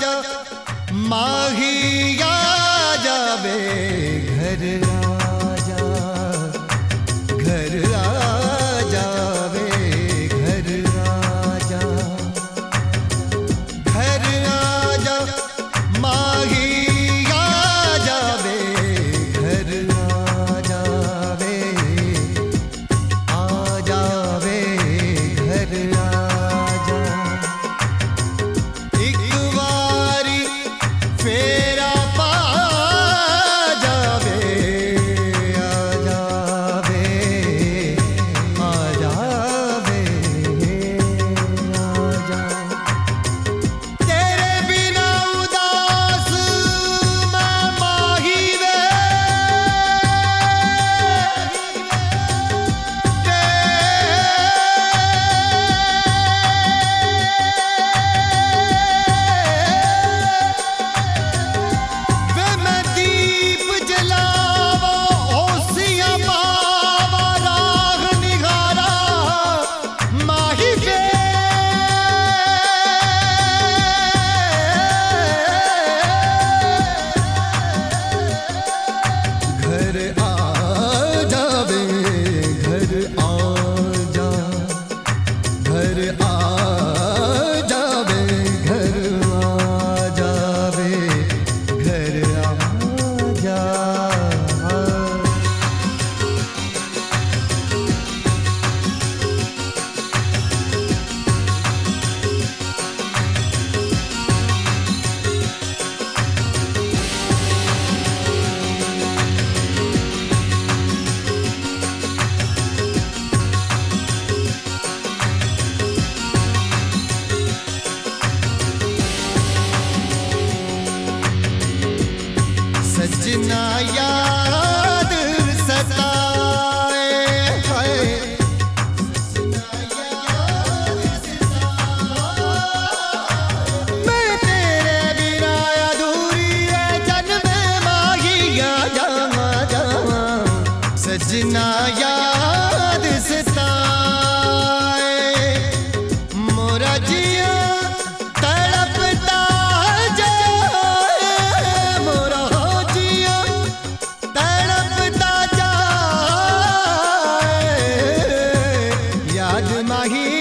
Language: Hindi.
आजा माही आ जावे घर आ आया नाही